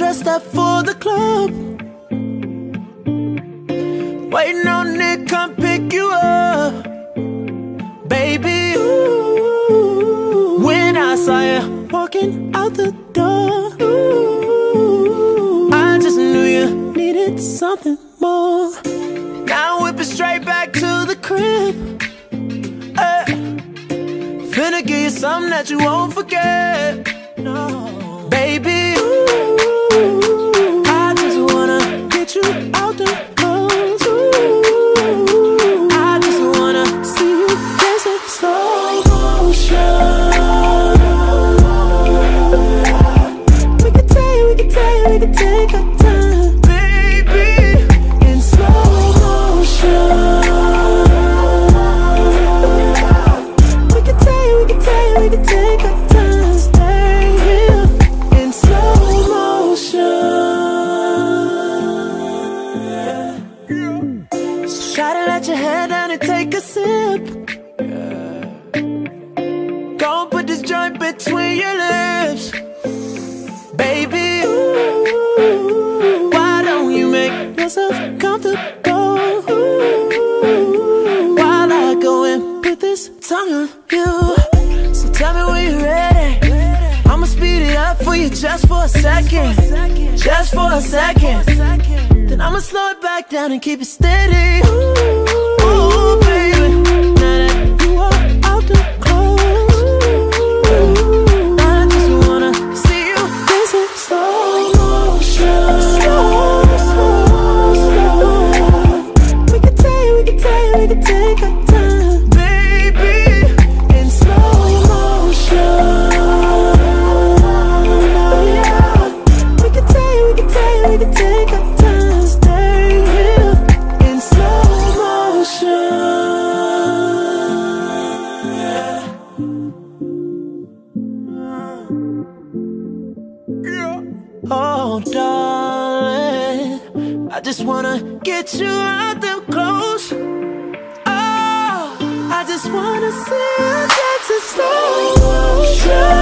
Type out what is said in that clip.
dressed up for the club. Waiting on Nick, come pick you up. Baby, ooh, when I saw you walking out the door, ooh, I just knew you needed something more. Now I'm whipping straight back to the crib. Uh, finna give you something that you won't forget. No, baby, go and put this tongue on you. So tell me when you're ready. I'ma speed it up for you just for a second. Just for a second. Then I'ma slow it back down and keep it steady. Ooh, Oh, darling, I just wanna get you out them clothes. Oh, I just wanna see you dancing slow